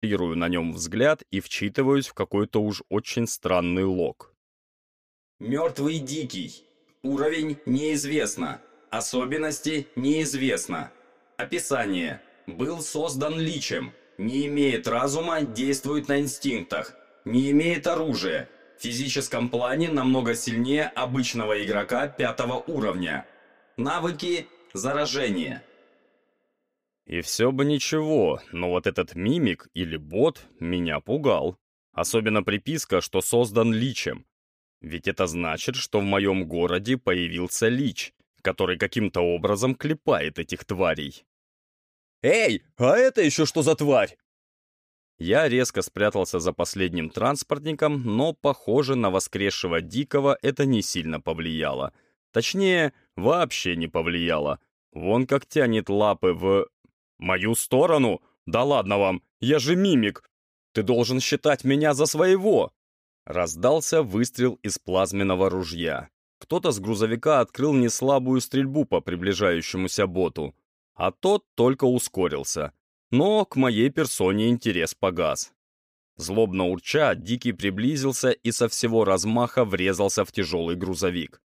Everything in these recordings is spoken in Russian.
концентрирую на нем взгляд и вчитываюсь в какой-то уж очень странный лог. Мертвый дикий. Уровень неизвестно. Особенности неизвестно. Описание. Был создан личем. Не имеет разума, действует на инстинктах. Не имеет оружия. В физическом плане намного сильнее обычного игрока пятого уровня. Навыки заражения. И все бы ничего, но вот этот мимик или бот меня пугал. Особенно приписка, что создан личем. Ведь это значит, что в моем городе появился лич, который каким-то образом клепает этих тварей. «Эй, а это еще что за тварь?» Я резко спрятался за последним транспортником, но, похоже, на воскресшего Дикого это не сильно повлияло. Точнее, вообще не повлияло. Вон как тянет лапы в... Мою сторону? Да ладно вам, я же мимик. Ты должен считать меня за своего. Раздался выстрел из плазменного ружья. Кто-то с грузовика открыл неслабую стрельбу по приближающемуся боту, а тот только ускорился. Но к моей персоне интерес погас. Злобно урча, Дикий приблизился и со всего размаха врезался в тяжелый грузовик.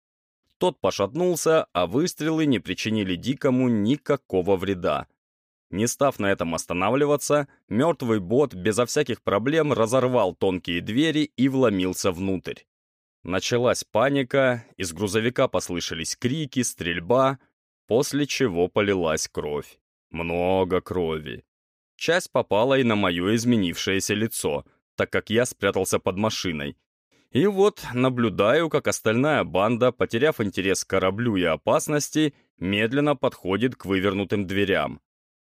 Тот пошатнулся, а выстрелы не причинили Дикому никакого вреда. Не став на этом останавливаться, мертвый бот безо всяких проблем разорвал тонкие двери и вломился внутрь. Началась паника, из грузовика послышались крики, стрельба, после чего полилась кровь. Много крови. Часть попала и на мое изменившееся лицо, так как я спрятался под машиной. И вот наблюдаю, как остальная банда, потеряв интерес к кораблю и опасности, медленно подходит к вывернутым дверям.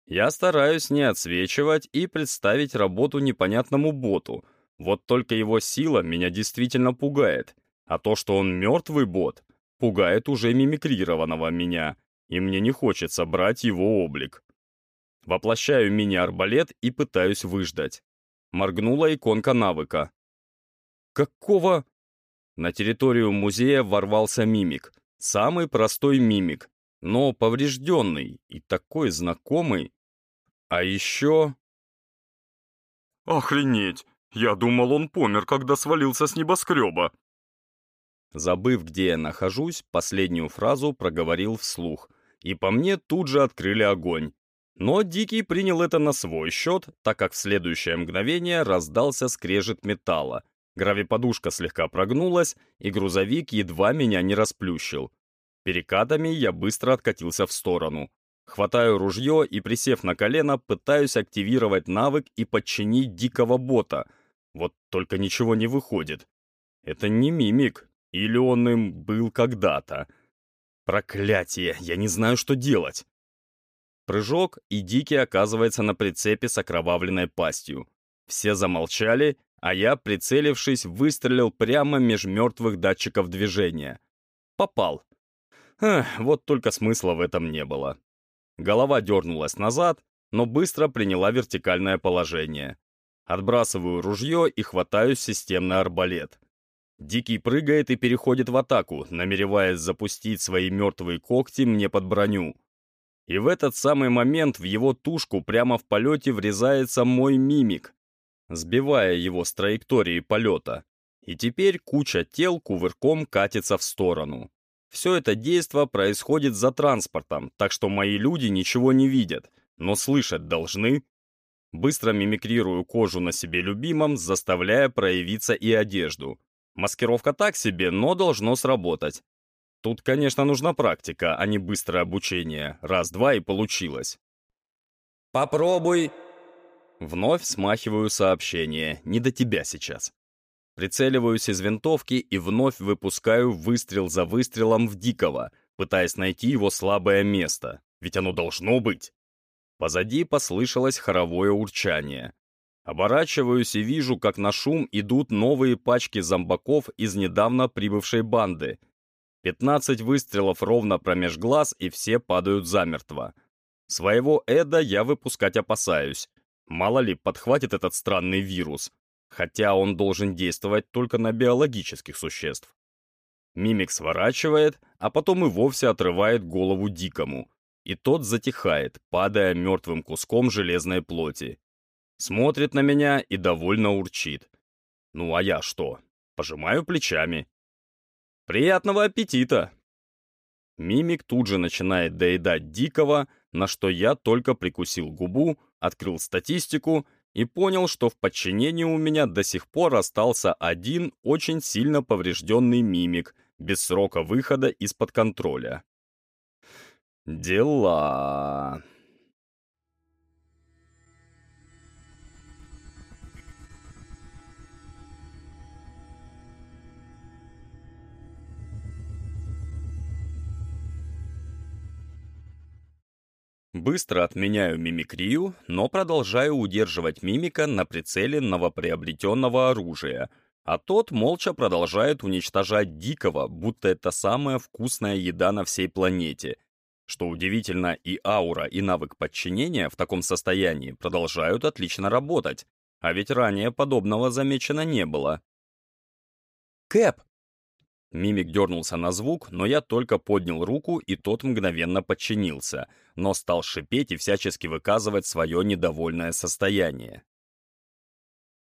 Я стараюсь не отсвечивать и представить работу непонятному боту, вот только его сила меня действительно пугает, а то, что он мертвый бот, пугает уже мимикрированного меня, и мне не хочется брать его облик. Воплощаю мини-арбалет и пытаюсь выждать. Моргнула иконка навыка. «Какого?» На территорию музея ворвался мимик. Самый простой мимик, но поврежденный и такой знакомый. А еще... «Охренеть! Я думал, он помер, когда свалился с небоскреба!» Забыв, где я нахожусь, последнюю фразу проговорил вслух, и по мне тут же открыли огонь. Но Дикий принял это на свой счет, так как в следующее мгновение раздался скрежет металла. Гравиподушка слегка прогнулась, и грузовик едва меня не расплющил. Перекатами я быстро откатился в сторону. Хватаю ружье и, присев на колено, пытаюсь активировать навык и подчинить дикого бота. Вот только ничего не выходит. Это не мимик, или он им был когда-то. Проклятие, я не знаю, что делать. Прыжок, и Дикий оказывается на прицепе с окровавленной пастью. Все замолчали, а я, прицелившись, выстрелил прямо меж мертвых датчиков движения. Попал. Эх, вот только смысла в этом не было. Голова дернулась назад, но быстро приняла вертикальное положение. Отбрасываю ружье и хватаю системный арбалет. Дикий прыгает и переходит в атаку, намереваясь запустить свои мертвые когти мне под броню. И в этот самый момент в его тушку прямо в полете врезается мой мимик, сбивая его с траектории полета. И теперь куча тел кувырком катится в сторону. Все это действо происходит за транспортом, так что мои люди ничего не видят, но слышать должны. Быстро мимикрирую кожу на себе любимом, заставляя проявиться и одежду. Маскировка так себе, но должно сработать. Тут, конечно, нужна практика, а не быстрое обучение. Раз-два и получилось. «Попробуй!» Вновь смахиваю сообщение. Не до тебя сейчас. Прицеливаюсь из винтовки и вновь выпускаю выстрел за выстрелом в Дикого, пытаясь найти его слабое место, ведь оно должно быть. Позади послышалось хоровое урчание. Оборачиваюсь и вижу, как на шум идут новые пачки зомбаков из недавно прибывшей банды. 15 выстрелов ровно промеж глаз, и все падают замертво. Своего Эда я выпускать опасаюсь. Мало ли, подхватит этот странный вирус, хотя он должен действовать только на биологических существ. Мимик сворачивает, а потом и вовсе отрывает голову дикому, и тот затихает, падая мертвым куском железной плоти. Смотрит на меня и довольно урчит. Ну а я что? Пожимаю плечами. Приятного аппетита! Мимик тут же начинает доедать дикого, на что я только прикусил губу, открыл статистику и понял, что в подчинении у меня до сих пор остался один очень сильно поврежденный мимик без срока выхода из-под контроля. Дела. Быстро отменяю мимикрию, но продолжаю удерживать мимика на прицеле новоприобретенного оружия, а тот молча продолжает уничтожать дикого, будто это самая вкусная еда на всей планете. Что удивительно, и аура, и навык подчинения в таком состоянии продолжают отлично работать, а ведь ранее подобного замечено не было. «Кэп, Мимик дернулся на звук, но я только поднял руку, и тот мгновенно подчинился, но стал шипеть и всячески выказывать свое недовольное состояние.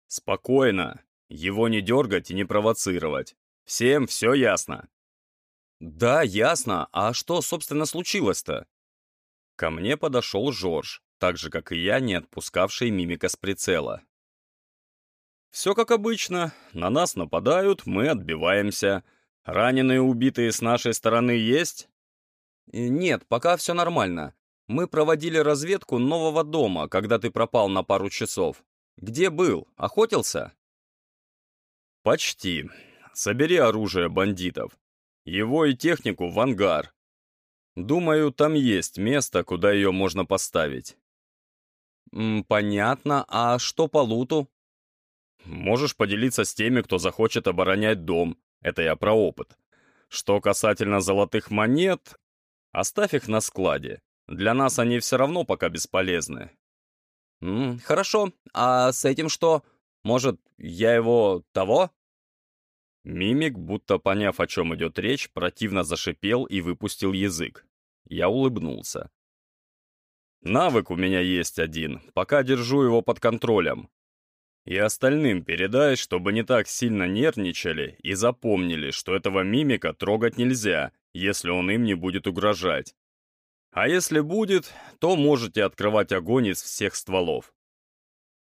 «Спокойно. Его не дергать и не провоцировать. Всем все ясно?» «Да, ясно. А что, собственно, случилось-то?» Ко мне подошел Жорж, так же, как и я, не отпускавший мимика с прицела. «Все как обычно. На нас нападают, мы отбиваемся». Раненые убитые с нашей стороны есть? Э, нет, пока все нормально. Мы проводили разведку нового дома, когда ты пропал на пару часов. Где был? Охотился? Почти. Собери оружие бандитов. Его и технику в ангар. Думаю, там есть место, куда ее можно поставить. Понятно. А что по луту? Можешь поделиться с теми, кто захочет оборонять дом. Это я про опыт. Что касательно золотых монет, оставь их на складе. Для нас они все равно пока бесполезны. М -м, хорошо, а с этим что? Может, я его того? Мимик, будто поняв, о чем идет речь, противно зашипел и выпустил язык. Я улыбнулся. Навык у меня есть один, пока держу его под контролем. И остальным передай, чтобы не так сильно нервничали и запомнили, что этого мимика трогать нельзя, если он им не будет угрожать. А если будет, то можете открывать огонь из всех стволов.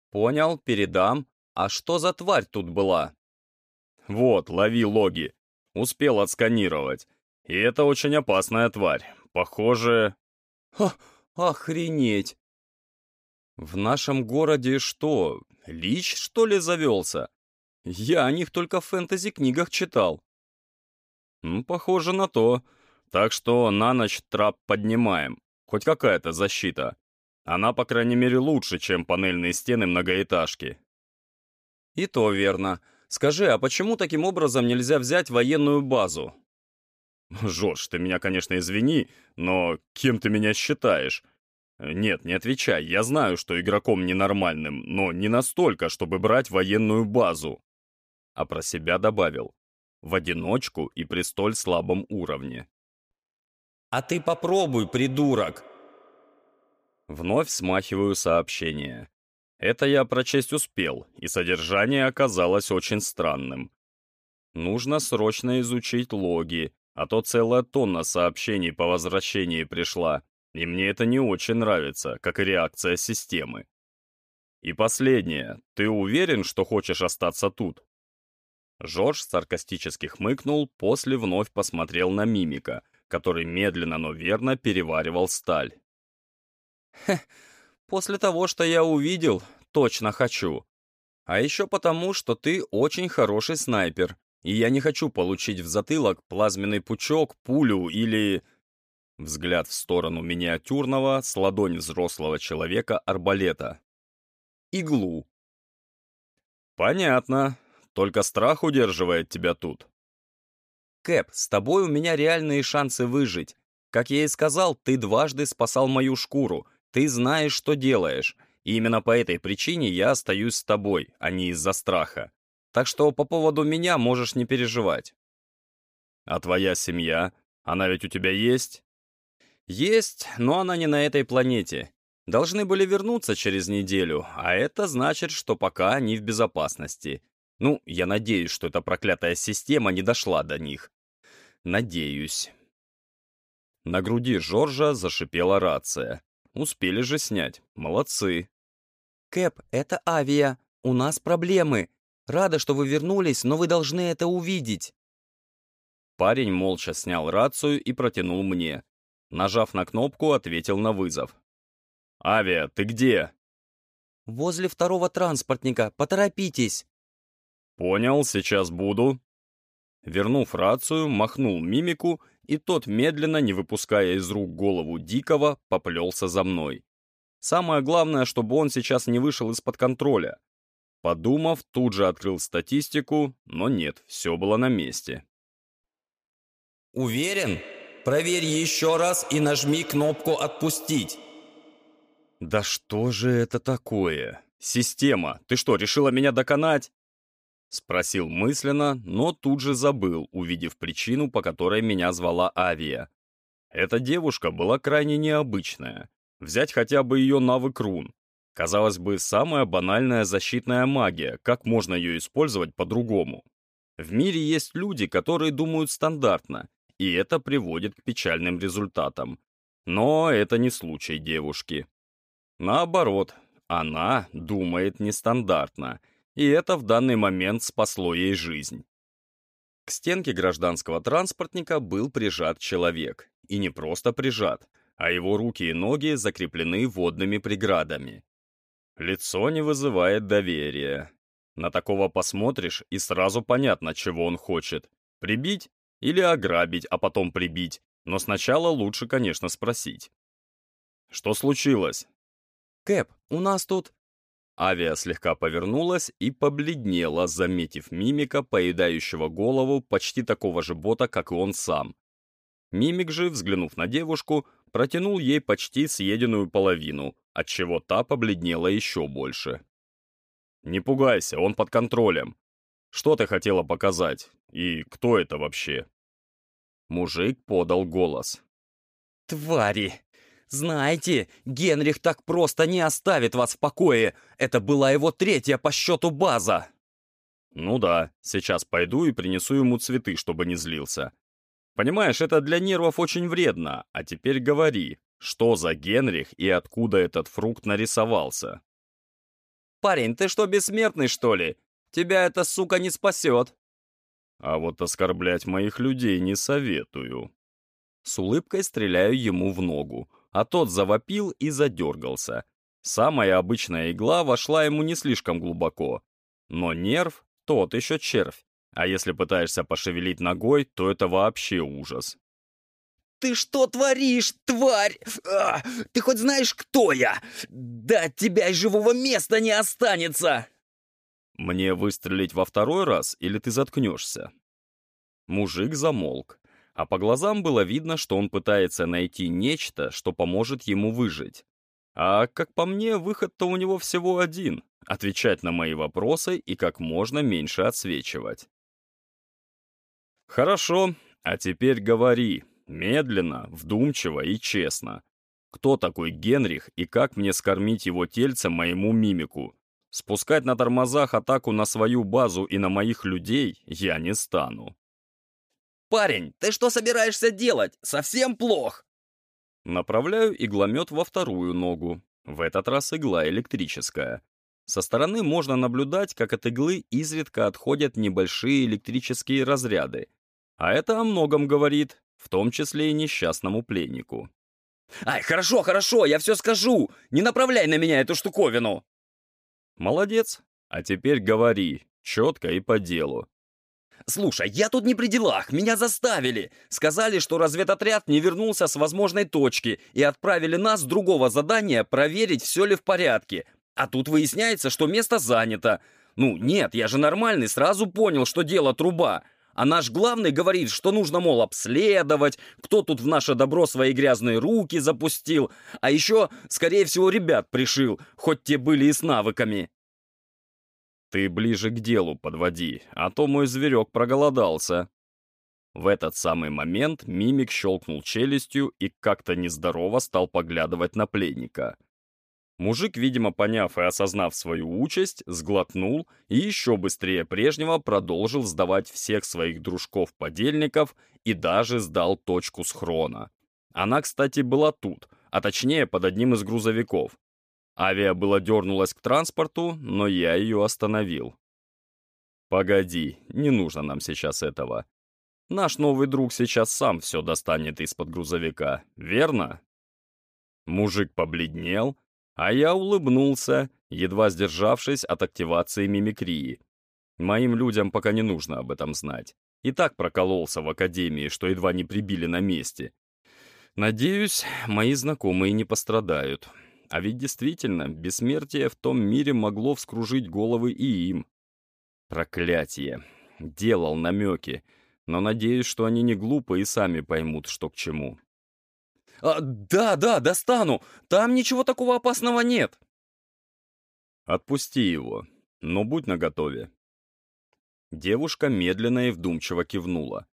Понял, передам. А что за тварь тут была? Вот, лови логи. Успел отсканировать. И это очень опасная тварь. Похоже... Ха, охренеть! В нашем городе что, Лич, что ли, завелся? Я о них только в фэнтези-книгах читал. Ну, похоже на то. Так что на ночь трап поднимаем. Хоть какая-то защита. Она, по крайней мере, лучше, чем панельные стены многоэтажки. И то верно. Скажи, а почему таким образом нельзя взять военную базу? Жорж, ты меня, конечно, извини, но кем ты меня считаешь? «Нет, не отвечай. Я знаю, что игроком ненормальным, но не настолько, чтобы брать военную базу». А про себя добавил. В одиночку и при столь слабом уровне. «А ты попробуй, придурок!» Вновь смахиваю сообщение. Это я прочесть успел, и содержание оказалось очень странным. Нужно срочно изучить логи, а то целая тонна сообщений по возвращении пришла, и мне это не очень нравится, как и реакция системы. И последнее. Ты уверен, что хочешь остаться тут? Жорж саркастически хмыкнул, после вновь посмотрел на мимика, который медленно, но верно переваривал сталь. «Хе, после того, что я увидел, точно хочу. А еще потому, что ты очень хороший снайпер, и я не хочу получить в затылок плазменный пучок, пулю или Взгляд в сторону миниатюрного с ладонь взрослого человека арбалета. Иглу. Понятно. Только страх удерживает тебя тут. Кэп, с тобой у меня реальные шансы выжить. Как я и сказал, ты дважды спасал мою шкуру. Ты знаешь, что делаешь. И именно по этой причине я остаюсь с тобой, а не из-за страха. Так что по поводу меня можешь не переживать. А твоя семья? Она ведь у тебя есть? Есть, но она не на этой планете. Должны были вернуться через неделю, а это значит, что пока они в безопасности. Ну, я надеюсь, что эта проклятая система не дошла до них. Надеюсь. На груди Жоржа зашипела рация. Успели же снять. Молодцы. «Кэп, это авиа. У нас проблемы. Рада, что вы вернулись, но вы должны это увидеть». Парень молча снял рацию и протянул мне. Нажав на кнопку, ответил на вызов. «Авиа, ты где?» «Возле второго транспортника. Поторопитесь». «Понял, сейчас буду». Вернув рацию, махнул мимику, и тот, медленно, не выпуская из рук голову Дикого, поплелся за мной. Самое главное, чтобы он сейчас не вышел из-под контроля. Подумав, тут же открыл статистику, но нет, все было на месте. «Уверен? Проверь еще раз и нажми кнопку «Отпустить». «Да что же это такое? Система, ты что, решила меня доконать?» Спросил мысленно, но тут же забыл, увидев причину, по которой меня звала Авиа. Эта девушка была крайне необычная. Взять хотя бы ее навык рун. Казалось бы, самая банальная защитная магия, как можно ее использовать по-другому? В мире есть люди, которые думают стандартно, и это приводит к печальным результатам. Но это не случай девушки. Наоборот, она думает нестандартно, и это в данный момент спасло ей жизнь. К стенке гражданского транспортника был прижат человек. И не просто прижат, а его руки и ноги закреплены водными преградами. Лицо не вызывает доверия. На такого посмотришь, и сразу понятно, чего он хочет. Прибить или ограбить, а потом прибить. Но сначала лучше, конечно, спросить. Что случилось? «Кэп, у нас тут...» Авиа слегка повернулась и побледнела, заметив мимика, поедающего голову почти такого же бота, как и он сам. Мимик же, взглянув на девушку, протянул ей почти съеденную половину, отчего та побледнела еще больше. «Не пугайся, он под контролем. Что ты хотела показать? И кто это вообще?» Мужик подал голос. «Твари! Знаете, Генрих так просто не оставит вас в покое. Это была его третья по счету база». «Ну да, сейчас пойду и принесу ему цветы, чтобы не злился. Понимаешь, это для нервов очень вредно. А теперь говори, что за Генрих и откуда этот фрукт нарисовался? Парень, ты что, бессмертный, что ли? Тебя эта сука не спасет. А вот оскорблять моих людей не советую. С улыбкой стреляю ему в ногу, а тот завопил и задергался. Самая обычная игла вошла ему не слишком глубоко. Но нерв — тот еще червь. А если пытаешься пошевелить ногой, то это вообще ужас. «Ты что творишь, тварь? А, ты хоть знаешь, кто я? Да от тебя и живого места не останется!» «Мне выстрелить во второй раз, или ты заткнешься?» Мужик замолк, а по глазам было видно, что он пытается найти нечто, что поможет ему выжить. А, как по мне, выход-то у него всего один — отвечать на мои вопросы и как можно меньше отсвечивать. «Хорошо, а теперь говори, медленно, вдумчиво и честно. Кто такой Генрих и как мне скормить его тельце моему мимику? Спускать на тормозах атаку на свою базу и на моих людей я не стану». «Парень, ты что собираешься делать? Совсем плох!» Направляю игломет во вторую ногу. В этот раз игла электрическая. Со стороны можно наблюдать, как от иглы изредка отходят небольшие электрические разряды, а это о многом говорит, в том числе и несчастному пленнику. «Ай, хорошо, хорошо, я все скажу! Не направляй на меня эту штуковину!» «Молодец. А теперь говори, четко и по делу». «Слушай, я тут не при делах, меня заставили. Сказали, что разведотряд не вернулся с возможной точки и отправили нас с другого задания проверить, все ли в порядке. А тут выясняется, что место занято. Ну, нет, я же нормальный, сразу понял, что дело труба. А наш главный говорит, что нужно, мол, обследовать, кто тут в наше добро свои грязные руки запустил, а еще, скорее всего, ребят пришил, хоть те были и с навыками. Ты ближе к делу подводи, а то мой зверек проголодался. В этот самый момент мимик щелкнул челюстью и как-то нездорово стал поглядывать на пленника. Мужик, видимо, поняв и осознав свою участь, сглотнул и еще быстрее прежнего продолжил сдавать всех своих дружков-подельников и даже сдал точку схрона. Она, кстати, была тут, а точнее под одним из грузовиков. Авиа было дернулась к транспорту, но я ее остановил. «Погоди, не нужно нам сейчас этого. Наш новый друг сейчас сам все достанет из-под грузовика, верно?» Мужик побледнел, а я улыбнулся, едва сдержавшись от активации мимикрии. Моим людям пока не нужно об этом знать. И так прокололся в академии, что едва не прибили на месте. Надеюсь, мои знакомые не пострадают. А ведь действительно, бессмертие в том мире могло вскружить головы и им. Проклятие. Делал намеки, но надеюсь, что они не глупы и сами поймут, что к чему. А, «Да, да, достану! Там ничего такого опасного нет!» «Отпусти его, но будь наготове». Девушка медленно и вдумчиво кивнула.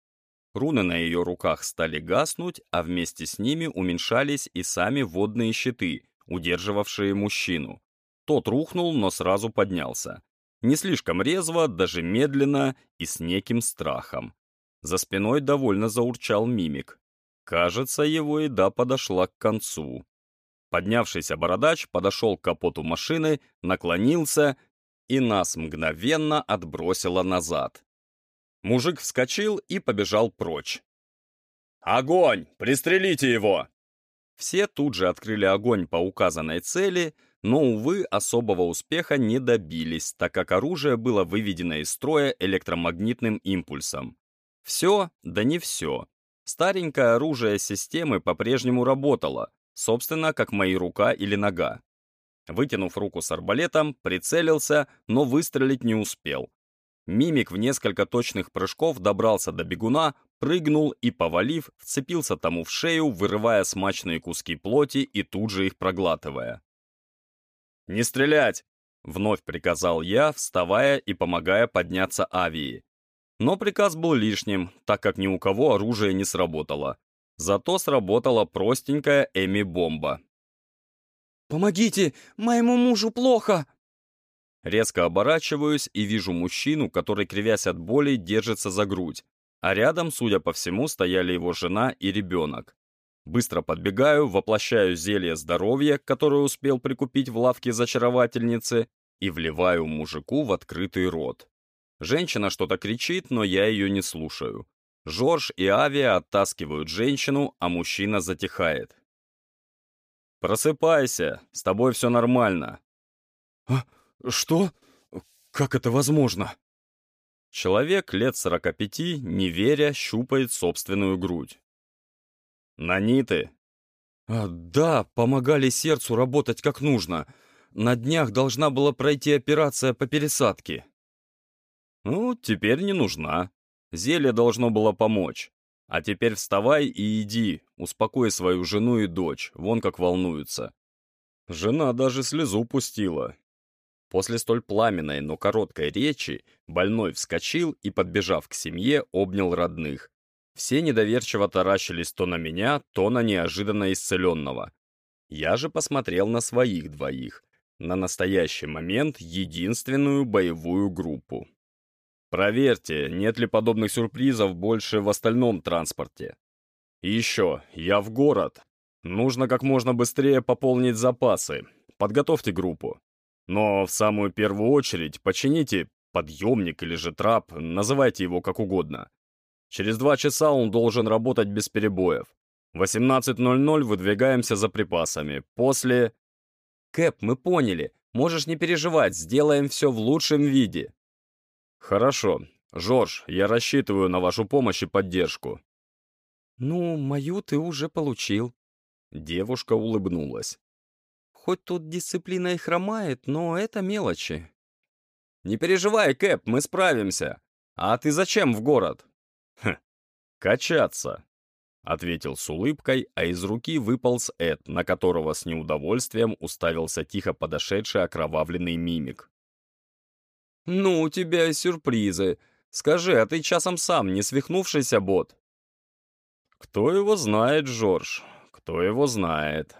Руны на ее руках стали гаснуть, а вместе с ними уменьшались и сами водные щиты, удерживавшие мужчину. Тот рухнул, но сразу поднялся. Не слишком резво, даже медленно и с неким страхом. За спиной довольно заурчал мимик. Кажется, его еда подошла к концу. Поднявшийся бородач подошел к капоту машины, наклонился и нас мгновенно отбросило назад. Мужик вскочил и побежал прочь. «Огонь! Пристрелите его!» Все тут же открыли огонь по указанной цели, но, увы, особого успеха не добились, так как оружие было выведено из строя электромагнитным импульсом. Все, да не все. Старенькое оружие системы по-прежнему работало, собственно, как мои рука или нога. Вытянув руку с арбалетом, прицелился, но выстрелить не успел. Мимик в несколько точных прыжков добрался до бегуна, прыгнул и, повалив, вцепился тому в шею, вырывая смачные куски плоти и тут же их проглатывая. «Не стрелять!» — вновь приказал я, вставая и помогая подняться авии. Но приказ был лишним, так как ни у кого оружие не сработало. Зато сработала простенькая Эми-бомба. «Помогите! Моему мужу плохо!» Резко оборачиваюсь и вижу мужчину, который, кривясь от боли, держится за грудь, а рядом, судя по всему, стояли его жена и ребенок. Быстро подбегаю, воплощаю зелье здоровья, которое успел прикупить в лавке зачаровательницы, и вливаю мужику в открытый рот. Женщина что-то кричит, но я ее не слушаю. Жорж и Авиа оттаскивают женщину, а мужчина затихает. «Просыпайся, с тобой все нормально». «А что? Как это возможно?» Человек лет сорока пяти, не веря, щупает собственную грудь. «Наниты?» а, «Да, помогали сердцу работать как нужно. На днях должна была пройти операция по пересадке». Ну, теперь не нужна. Зелье должно было помочь. А теперь вставай и иди, успокой свою жену и дочь, вон как волнуются. Жена даже слезу пустила. После столь пламенной, но короткой речи больной вскочил и, подбежав к семье, обнял родных. Все недоверчиво таращились то на меня, то на неожиданно исцеленного. Я же посмотрел на своих двоих, на настоящий момент единственную боевую группу. Проверьте, нет ли подобных сюрпризов больше в остальном транспорте. И еще, я в город. Нужно как можно быстрее пополнить запасы. Подготовьте группу. Но в самую первую очередь почините подъемник или же трап, называйте его как угодно. Через два часа он должен работать без перебоев. В 18.00 выдвигаемся за припасами. После... Кэп, мы поняли. Можешь не переживать, сделаем все в лучшем виде. «Хорошо. Жорж, я рассчитываю на вашу помощь и поддержку». «Ну, мою ты уже получил». Девушка улыбнулась. «Хоть тут дисциплина и хромает, но это мелочи». «Не переживай, Кэп, мы справимся. А ты зачем в город?» «Хм, качаться», — ответил с улыбкой, а из руки выполз Эд, на которого с неудовольствием уставился тихо подошедший окровавленный мимик. «Ну, у тебя и сюрпризы. Скажи, а ты часом сам не свихнувшийся бот?» «Кто его знает, Жорж? Кто его знает?»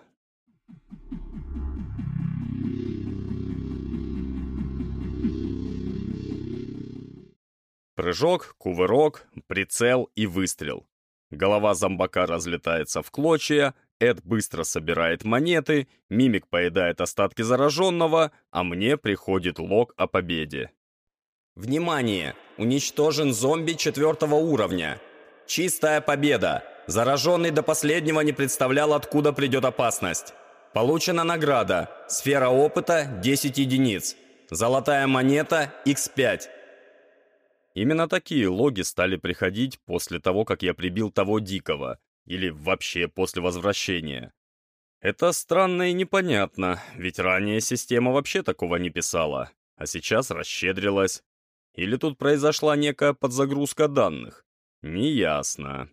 Прыжок, кувырок, прицел и выстрел. Голова зомбака разлетается в клочья, Эд быстро собирает монеты, мимик поедает остатки зараженного, а мне приходит лог о победе. Внимание! Уничтожен зомби четвертого уровня. Чистая победа! Зараженный до последнего не представлял, откуда придет опасность. Получена награда. Сфера опыта 10 единиц. Золотая монета X5. Именно такие логи стали приходить после того, как я прибил того дикого, или вообще после возвращения. Это странно и непонятно, ведь ранее система вообще такого не писала, а сейчас расщедрилась. Или тут произошла некая подзагрузка данных? Неясно.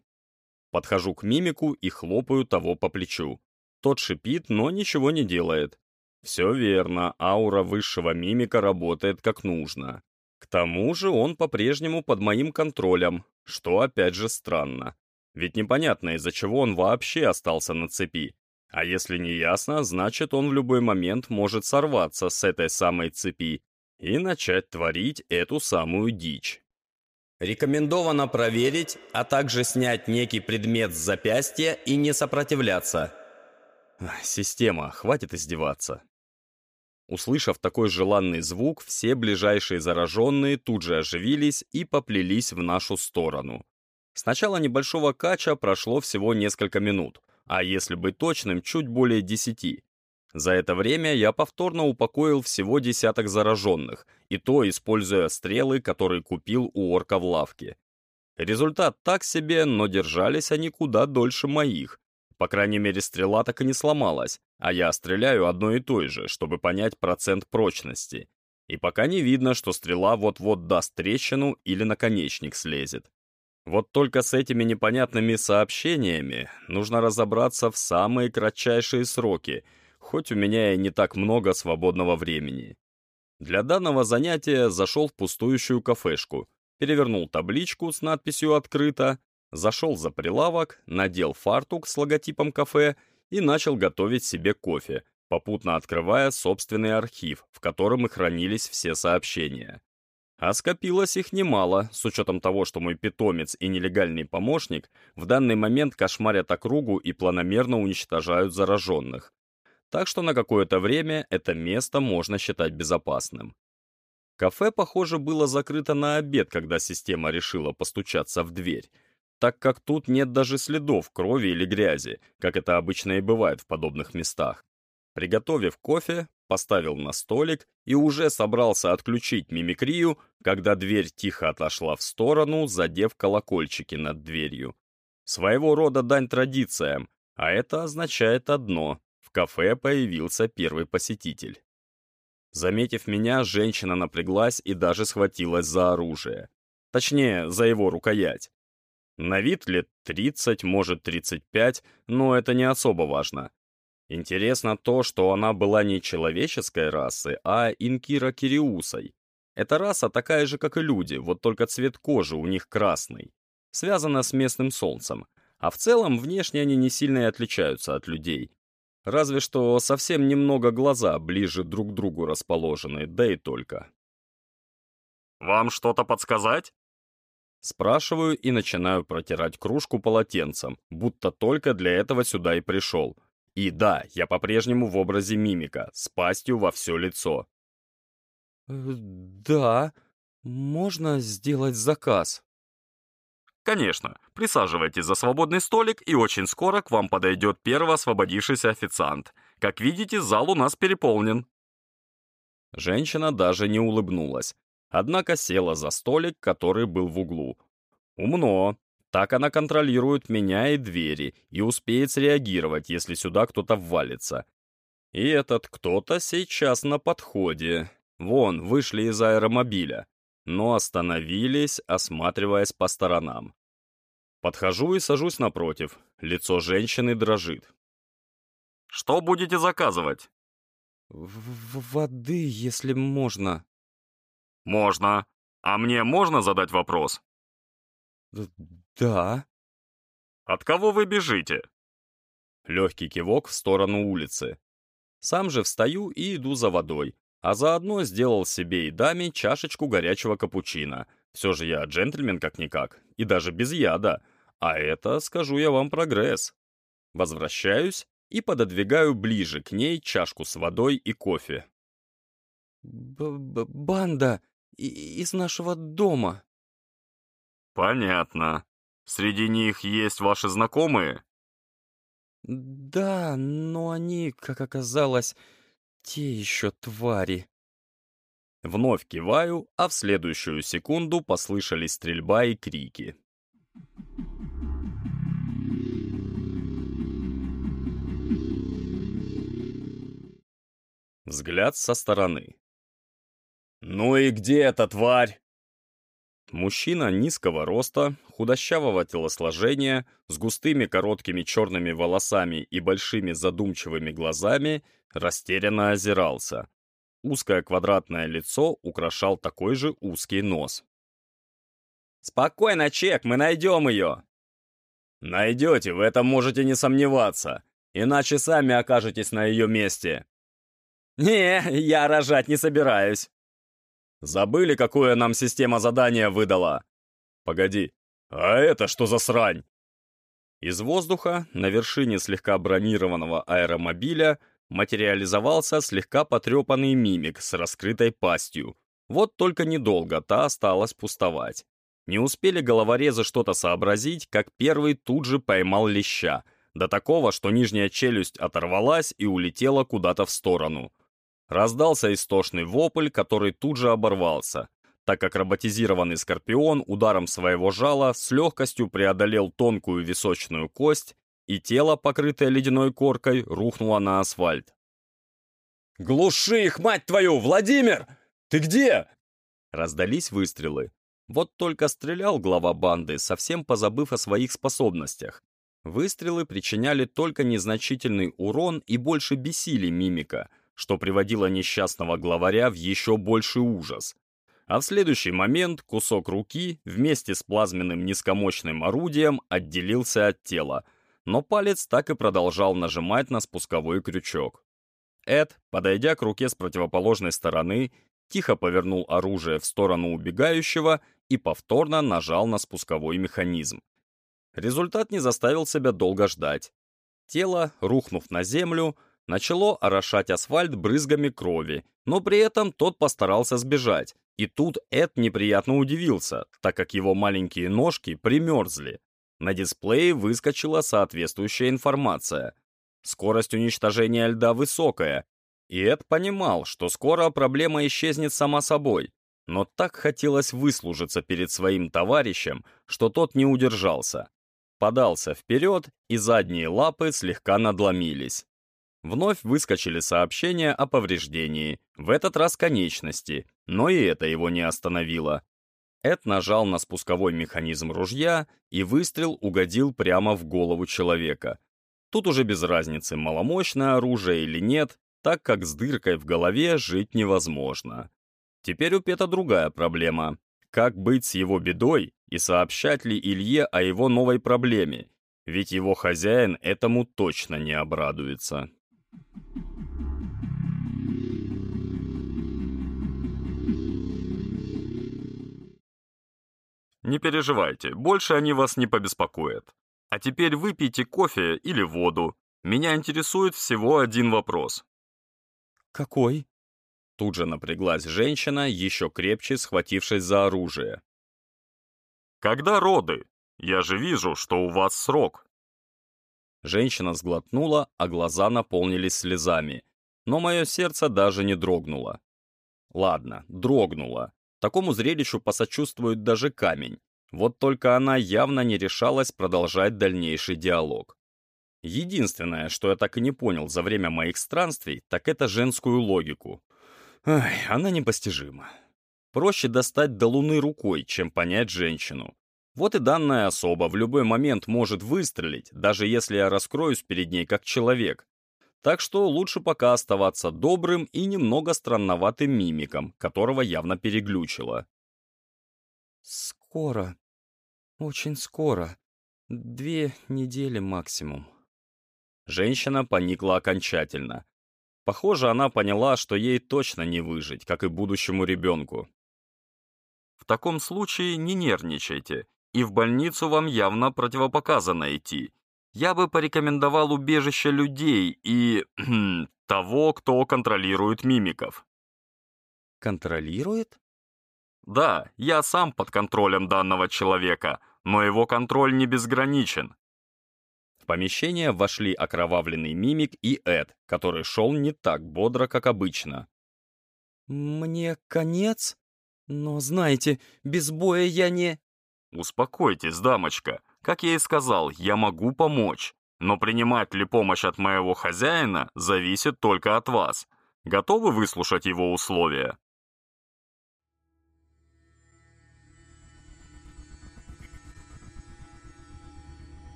Подхожу к мимику и хлопаю того по плечу. Тот шипит, но ничего не делает. Все верно, аура высшего мимика работает как нужно. К тому же он по-прежнему под моим контролем, что опять же странно. Ведь непонятно, из-за чего он вообще остался на цепи. А если не ясно, значит он в любой момент может сорваться с этой самой цепи и начать творить эту самую дичь. Рекомендовано проверить, а также снять некий предмет с запястья и не сопротивляться. Система, хватит издеваться. Услышав такой желанный звук, все ближайшие зараженные тут же оживились и поплелись в нашу сторону. С начала небольшого кача прошло всего несколько минут, а если быть точным, чуть более десяти. За это время я повторно упокоил всего десяток зараженных, и то используя стрелы, которые купил у орка в лавке. Результат так себе, но держались они куда дольше моих, по крайней мере, стрела так и не сломалась, а я стреляю одной и той же, чтобы понять процент прочности. И пока не видно, что стрела вот-вот даст трещину или наконечник слезет. Вот только с этими непонятными сообщениями нужно разобраться в самые кратчайшие сроки, хоть у меня и не так много свободного времени. Для данного занятия зашел в пустующую кафешку, перевернул табличку с надписью «Открыто», Зашел за прилавок, надел фартук с логотипом кафе и начал готовить себе кофе, попутно открывая собственный архив, в котором и хранились все сообщения. А скопилось их немало, с учетом того, что мой питомец и нелегальный помощник в данный момент кошмарят округу и планомерно уничтожают зараженных. Так что на какое-то время это место можно считать безопасным. Кафе, похоже, было закрыто на обед, когда система решила постучаться в дверь, так как тут нет даже следов крови или грязи, как это обычно и бывает в подобных местах. Приготовив кофе, поставил на столик и уже собрался отключить мимикрию, когда дверь тихо отошла в сторону, задев колокольчики над дверью. Своего рода дань традициям, а это означает одно — кафе появился первый посетитель. Заметив меня, женщина напряглась и даже схватилась за оружие. Точнее, за его рукоять. На вид лет 30, может 35, но это не особо важно. Интересно то, что она была не человеческой расы, а инкира кириусой. Эта раса такая же, как и люди, вот только цвет кожи у них красный. Связана с местным солнцем. А в целом внешне они не сильно и отличаются от людей. Разве что совсем немного глаза ближе друг к другу расположены, да и только. «Вам что-то подсказать?» Спрашиваю и начинаю протирать кружку полотенцем, будто только для этого сюда и пришел. И да, я по-прежнему в образе мимика, с пастью во все лицо. Э, «Да, можно сделать заказ?» «Конечно. Присаживайтесь за свободный столик, и очень скоро к вам подойдет первый освободившийся официант. Как видите, зал у нас переполнен». Женщина даже не улыбнулась, однако села за столик, который был в углу. Умно. Так она контролирует меня и двери и успеет среагировать, если сюда кто-то ввалится. И этот кто-то сейчас на подходе. Вон, вышли из аэромобиля, но остановились, осматриваясь по сторонам. Подхожу и сажусь напротив. Лицо женщины дрожит. «Что будете заказывать?» в «Воды, если можно», «Можно. А мне можно задать вопрос?» «Да». «От кого вы бежите?» Легкий кивок в сторону улицы. Сам же встаю и иду за водой, а заодно сделал себе и даме чашечку горячего капучино. Все же я джентльмен как-никак, и даже без яда. А это, скажу я вам, прогресс. Возвращаюсь и пододвигаю ближе к ней чашку с водой и кофе. Б -б «Банда из нашего дома». «Понятно. Среди них есть ваши знакомые?» «Да, но они, как оказалось, те еще твари». Вновь киваю, а в следующую секунду послышались стрельба и крики. Взгляд со стороны. «Ну и где эта тварь?» Мужчина низкого роста, худощавого телосложения, с густыми короткими черными волосами и большими задумчивыми глазами, растерянно озирался. Узкое квадратное лицо украшал такой же узкий нос. «Спокойно, Чек, мы найдем ее!» «Найдете, в этом можете не сомневаться, иначе сами окажетесь на ее месте». «Не, я рожать не собираюсь». Забыли, какое нам система задания выдала? Погоди, а это что за срань? Из воздуха на вершине слегка бронированного аэромобиля материализовался слегка потрепанный мимик с раскрытой пастью. Вот только недолго та осталась пустовать. Не успели головорезы что-то сообразить, как первый тут же поймал леща, до такого, что нижняя челюсть оторвалась и улетела куда-то в сторону. Раздался истошный вопль, который тут же оборвался, так как роботизированный скорпион ударом своего жала с легкостью преодолел тонкую височную кость, и тело, покрытое ледяной коркой, рухнуло на асфальт. «Глуши их, мать твою, Владимир! Ты где?» Раздались выстрелы. Вот только стрелял глава банды, совсем позабыв о своих способностях. Выстрелы причиняли только незначительный урон и больше бесили мимика — что приводило несчастного главаря в еще больший ужас. А в следующий момент кусок руки вместе с плазменным низкомощным орудием отделился от тела, но палец так и продолжал нажимать на спусковой крючок. Эд, подойдя к руке с противоположной стороны, тихо повернул оружие в сторону убегающего и повторно нажал на спусковой механизм. Результат не заставил себя долго ждать. Тело, рухнув на землю, начало орошать асфальт брызгами крови, но при этом тот постарался сбежать. И тут Эд неприятно удивился, так как его маленькие ножки примерзли. На дисплее выскочила соответствующая информация. Скорость уничтожения льда высокая, и Эд понимал, что скоро проблема исчезнет сама собой. Но так хотелось выслужиться перед своим товарищем, что тот не удержался. Подался вперед, и задние лапы слегка надломились. Вновь выскочили сообщения о повреждении, в этот раз конечности, но и это его не остановило. Эд нажал на спусковой механизм ружья, и выстрел угодил прямо в голову человека. Тут уже без разницы, маломощное оружие или нет, так как с дыркой в голове жить невозможно. Теперь у Пета другая проблема. Как быть с его бедой и сообщать ли Илье о его новой проблеме? Ведь его хозяин этому точно не обрадуется. Не переживайте, больше они вас не побеспокоят. А теперь выпейте кофе или воду. Меня интересует всего один вопрос. Какой? Тут же напряглась женщина, еще крепче схватившись за оружие. Когда роды? Я же вижу, что у вас срок. Женщина сглотнула, а глаза наполнились слезами. Но мое сердце даже не дрогнуло. Ладно, дрогнуло. Такому зрелищу посочувствует даже камень. Вот только она явно не решалась продолжать дальнейший диалог. Единственное, что я так и не понял за время моих странствий, так это женскую логику. Ай, она непостижима. Проще достать до луны рукой, чем понять женщину. Вот и данная особа в любой момент может выстрелить, даже если я раскроюсь перед ней как человек. Так что лучше пока оставаться добрым и немного странноватым мимиком, которого явно переглючило. «Скоро. Очень скоро. Две недели максимум». Женщина поникла окончательно. Похоже, она поняла, что ей точно не выжить, как и будущему ребенку. В таком случае не нервничайте, и в больницу вам явно противопоказано идти. Я бы порекомендовал убежище людей и... того, кто контролирует мимиков. Контролирует? Да, я сам под контролем данного человека, но его контроль не безграничен. В помещение вошли окровавленный мимик и Эд, который шел не так бодро, как обычно. «Мне конец? Но знаете, без боя я не...» «Успокойтесь, дамочка. Как я и сказал, я могу помочь. Но принимать ли помощь от моего хозяина зависит только от вас. Готовы выслушать его условия?»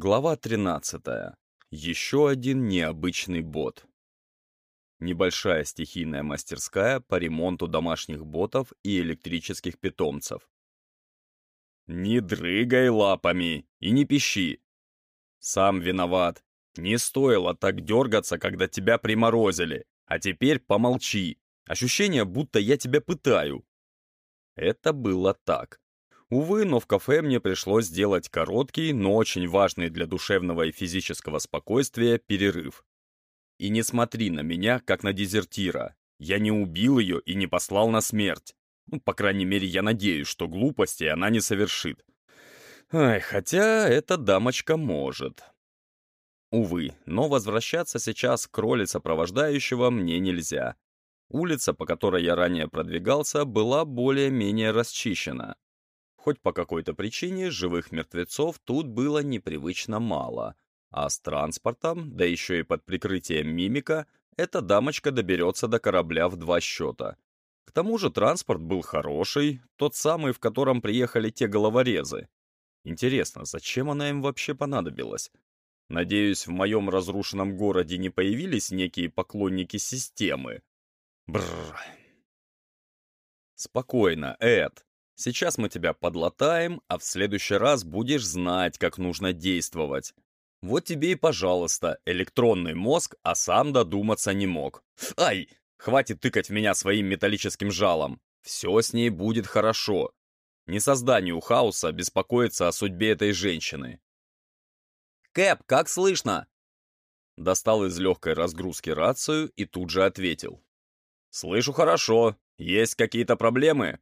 Глава 13. Еще один необычный бот. Небольшая стихийная мастерская по ремонту домашних ботов и электрических питомцев. Не дрыгай лапами и не пищи. Сам виноват. Не стоило так дергаться, когда тебя приморозили. А теперь помолчи. Ощущение, будто я тебя пытаю. Это было так. Увы, но в кафе мне пришлось сделать короткий, но очень важный для душевного и физического спокойствия перерыв. И не смотри на меня, как на дезертира. Я не убил ее и не послал на смерть. Ну, по крайней мере, я надеюсь, что глупости она не совершит. Ай, хотя эта дамочка может. Увы, но возвращаться сейчас к роли сопровождающего мне нельзя. Улица, по которой я ранее продвигался, была более-менее расчищена. Хоть по какой-то причине живых мертвецов тут было непривычно мало. А с транспортом, да еще и под прикрытием мимика, эта дамочка доберется до корабля в два счета. К тому же транспорт был хороший, тот самый, в котором приехали те головорезы. Интересно, зачем она им вообще понадобилась? Надеюсь, в моем разрушенном городе не появились некие поклонники системы. Бррр. Спокойно, Эд. Сейчас мы тебя подлатаем, а в следующий раз будешь знать, как нужно действовать. Вот тебе и пожалуйста, электронный мозг, а сам додуматься не мог. Ай! Хватит тыкать в меня своим металлическим жалом. Все с ней будет хорошо. Не созданию хаоса беспокоиться о судьбе этой женщины. «Кэп, как слышно?» Достал из легкой разгрузки рацию и тут же ответил. «Слышу хорошо. Есть какие-то проблемы?»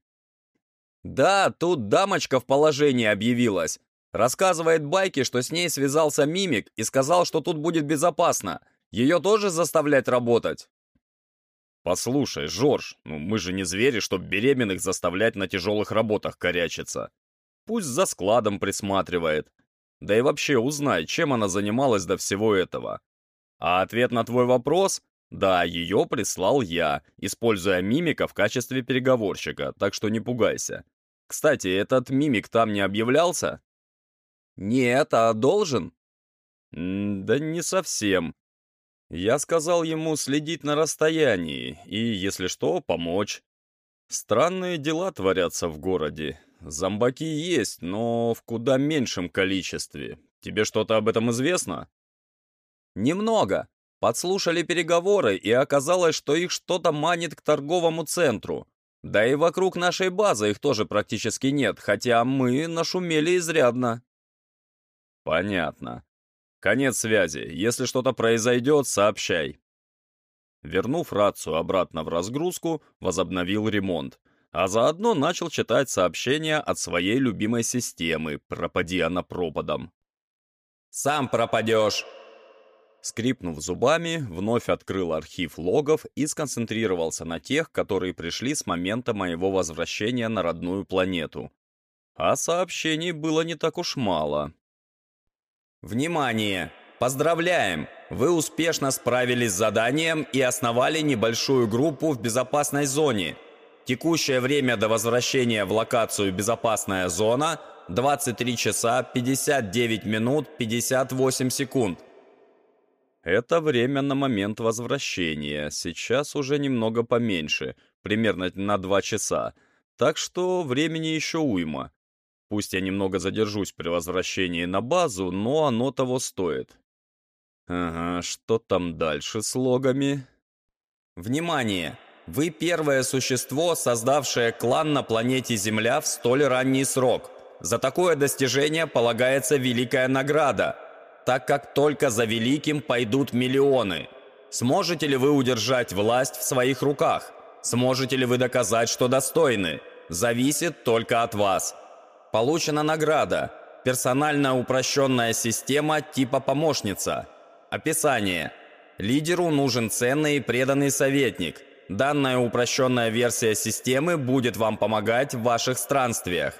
«Да, тут дамочка в положении объявилась. Рассказывает байки, что с ней связался мимик и сказал, что тут будет безопасно. Ее тоже заставлять работать?» «Послушай, Жорж, ну мы же не звери, чтоб беременных заставлять на тяжелых работах корячиться. Пусть за складом присматривает. Да и вообще узнай, чем она занималась до всего этого. А ответ на твой вопрос да, ее прислал я, используя мимика в качестве переговорщика, так что не пугайся. Кстати, этот мимик там не объявлялся? Нет, а должен? Да не совсем. Я сказал ему следить на расстоянии и, если что, помочь. Странные дела творятся в городе. Зомбаки есть, но в куда меньшем количестве. Тебе что-то об этом известно? Немного. Подслушали переговоры, и оказалось, что их что-то манит к торговому центру. Да и вокруг нашей базы их тоже практически нет, хотя мы нашумели изрядно. Понятно. Конец связи. Если что-то произойдет, сообщай. Вернув рацию обратно в разгрузку, возобновил ремонт, а заодно начал читать сообщения от своей любимой системы, пропади она пропадом. «Сам пропадешь!» Скрипнув зубами, вновь открыл архив логов и сконцентрировался на тех, которые пришли с момента моего возвращения на родную планету. А сообщений было не так уж мало. «Внимание! Поздравляем! Вы успешно справились с заданием и основали небольшую группу в безопасной зоне. Текущее время до возвращения в локацию «Безопасная зона» 23 часа 59 минут 58 секунд. Это время на момент возвращения, сейчас уже немного поменьше, примерно на два часа, так что времени еще уйма. Пусть я немного задержусь при возвращении на базу, но оно того стоит. Ага, что там дальше с логами? Внимание! Вы первое существо, создавшее клан на планете Земля в столь ранний срок. За такое достижение полагается великая награда, так как только за великим пойдут миллионы. Сможете ли вы удержать власть в своих руках? Сможете ли вы доказать, что достойны? Зависит только от вас. Получена награда. Персональная упрощенная система типа помощница. Описание. Лидеру нужен ценный и преданный советник. Данная упрощенная версия системы будет вам помогать в ваших странствиях.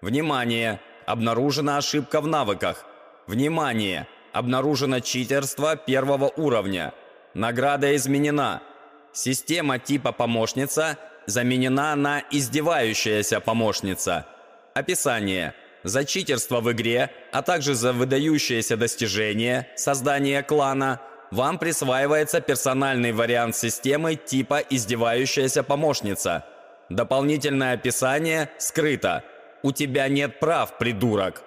Внимание! Обнаружена ошибка в навыках. Внимание! Обнаружено читерство первого уровня. Награда изменена. Система типа помощница заменена на издевающаяся помощница. Описание. За читерство в игре, а также за выдающееся достижение, создание клана, вам присваивается персональный вариант системы типа издевающаяся помощница. Дополнительное описание скрыто. У тебя нет прав, придурок.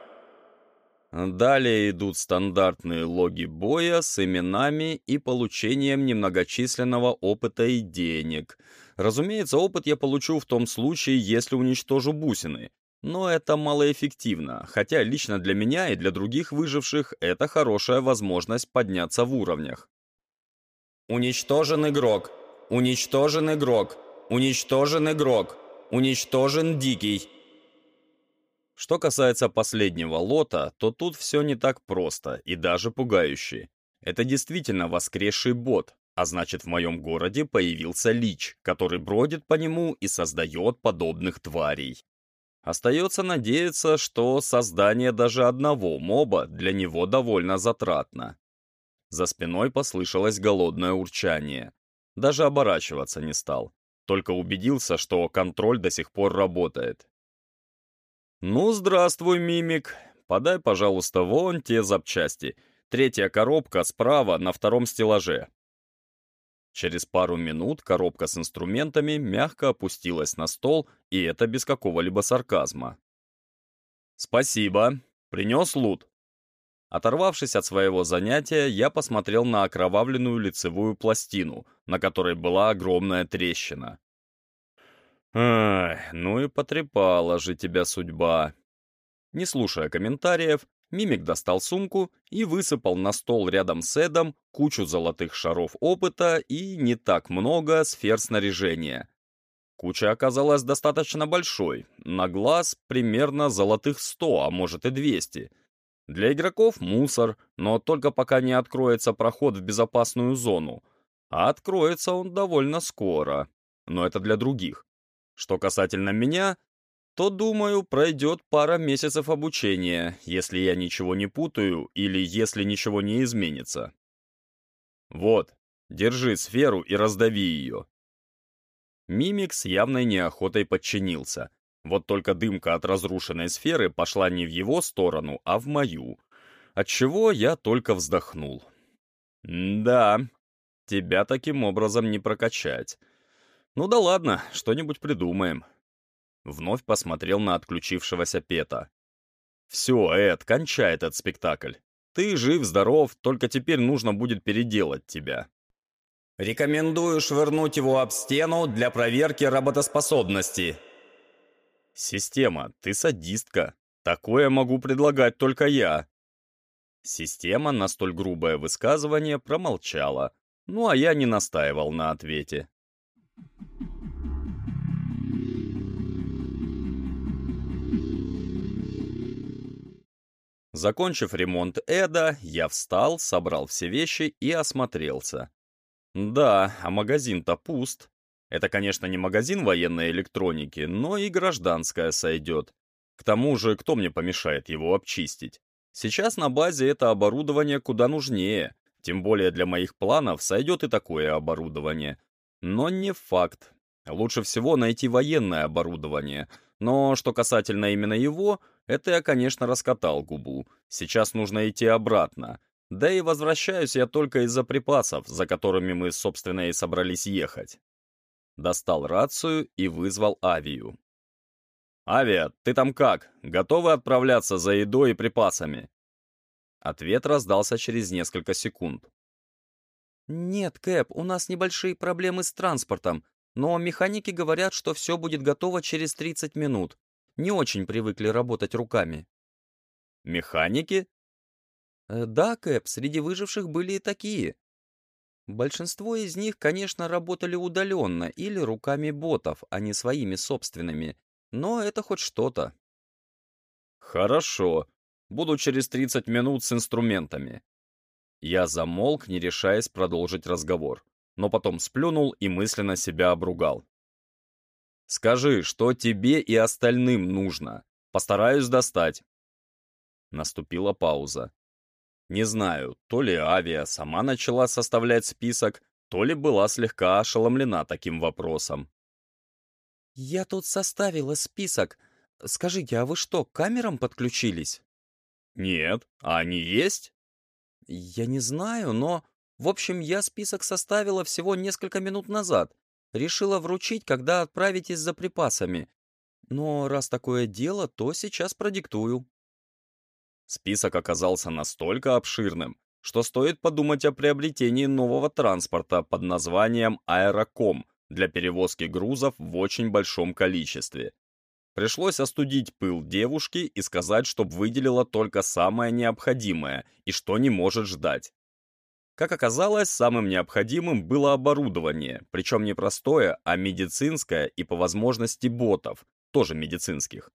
Далее идут стандартные логи боя с именами и получением немногочисленного опыта и денег. Разумеется, опыт я получу в том случае, если уничтожу бусины. Но это малоэффективно, хотя лично для меня и для других выживших это хорошая возможность подняться в уровнях. Уничтожен игрок. Уничтожен игрок. Уничтожен игрок. Уничтожен дикий. Что касается последнего лота, то тут все не так просто и даже пугающе. Это действительно воскресший бот, а значит в моем городе появился лич, который бродит по нему и создает подобных тварей. Остается надеяться, что создание даже одного моба для него довольно затратно. За спиной послышалось голодное урчание. Даже оборачиваться не стал. Только убедился, что контроль до сих пор работает. «Ну, здравствуй, мимик. Подай, пожалуйста, вон те запчасти. Третья коробка справа на втором стеллаже». Через пару минут коробка с инструментами мягко опустилась на стол, и это без какого-либо сарказма. «Спасибо. Принес лут». Оторвавшись от своего занятия, я посмотрел на окровавленную лицевую пластину, на которой была огромная трещина. «Ай, ну и потрепала же тебя судьба!» Не слушая комментариев, Мимик достал сумку и высыпал на стол рядом с Эдом кучу золотых шаров опыта и не так много сфер снаряжения. Куча оказалась достаточно большой, на глаз примерно золотых 100, а может и 200. Для игроков мусор, но только пока не откроется проход в безопасную зону. А откроется он довольно скоро. Но это для других. Что касательно меня, то, думаю, пройдет пара месяцев обучения, если я ничего не путаю или если ничего не изменится. Вот, держи сферу и раздави ее. Мимик с явной неохотой подчинился. Вот только дымка от разрушенной сферы пошла не в его сторону, а в мою. Отчего я только вздохнул. да, тебя таким образом не прокачать. «Ну да ладно, что-нибудь придумаем». Вновь посмотрел на отключившегося Пета. «Все, Эд, кончай этот спектакль. Ты жив-здоров, только теперь нужно будет переделать тебя». «Рекомендую швырнуть его об стену для проверки работоспособности». «Система, ты садистка. Такое могу предлагать только я». Система на столь грубое высказывание промолчала, ну а я не настаивал на ответе. Закончив ремонт Эда, я встал, собрал все вещи и осмотрелся. Да, а магазин-то пуст. Это, конечно, не магазин военной электроники, но и гражданская сойдет. К тому же, кто мне помешает его обчистить? Сейчас на базе это оборудование куда нужнее, тем более для моих планов сойдет и такое оборудование. Но не факт. Лучше всего найти военное оборудование. Но что касательно именно его, это я, конечно, раскатал губу. Сейчас нужно идти обратно. Да и возвращаюсь я только из-за припасов, за которыми мы, собственно, и собрались ехать. Достал рацию и вызвал Авию. «Авиа, ты там как? Готовы отправляться за едой и припасами?» Ответ раздался через несколько секунд. «Нет, Кэп, у нас небольшие проблемы с транспортом, но механики говорят, что все будет готово через 30 минут. Не очень привыкли работать руками». «Механики?» Э, «Да, Кэп, среди выживших были и такие. Большинство из них, конечно, работали удаленно или руками ботов, а не своими собственными, но это хоть что-то». «Хорошо. Буду через 30 минут с инструментами». Я замолк, не решаясь продолжить разговор, но потом сплюнул и мысленно себя обругал. «Скажи, что тебе и остальным нужно? Постараюсь достать». Наступила пауза. Не знаю, то ли авиа сама начала составлять список, то ли была слегка ошеломлена таким вопросом. «Я тут составила список. Скажите, а вы что, к камерам подключились?» «Нет. А они есть?» «Я не знаю, но... В общем, я список составила всего несколько минут назад. Решила вручить, когда отправитесь за припасами. Но раз такое дело, то сейчас продиктую». Список оказался настолько обширным, что стоит подумать о приобретении нового транспорта под названием «Аэроком» для перевозки грузов в очень большом количестве. Пришлось остудить пыл девушки и сказать, чтоб выделила только самое необходимое и что не может ждать. Как оказалось, самым необходимым было оборудование, причем не простое, а медицинское и по возможности ботов, тоже медицинских.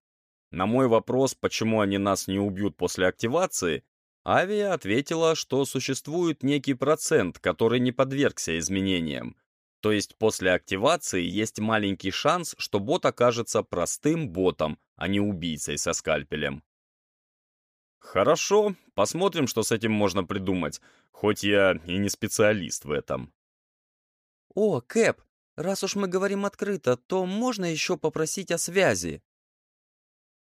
На мой вопрос, почему они нас не убьют после активации, Авиа ответила, что существует некий процент, который не подвергся изменениям. То есть после активации есть маленький шанс, что бот окажется простым ботом, а не убийцей со скальпелем. Хорошо, посмотрим, что с этим можно придумать, хоть я и не специалист в этом. О, Кэп, раз уж мы говорим открыто, то можно еще попросить о связи.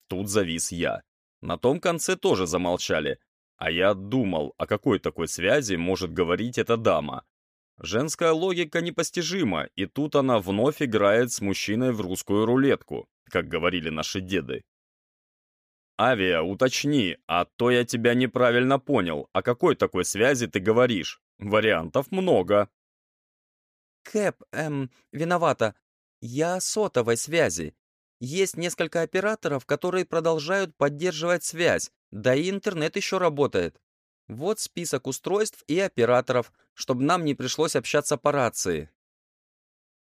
Тут завис я. На том конце тоже замолчали. А я думал, о какой такой связи может говорить эта дама. Женская логика непостижима, и тут она вновь играет с мужчиной в русскую рулетку, как говорили наши деды. «Авиа, уточни, а то я тебя неправильно понял. О какой такой связи ты говоришь? Вариантов много». «Кэп, эм, виновата. Я о сотовой связи. Есть несколько операторов, которые продолжают поддерживать связь, да и интернет еще работает. Вот список устройств и операторов, чтобы нам не пришлось общаться по рации.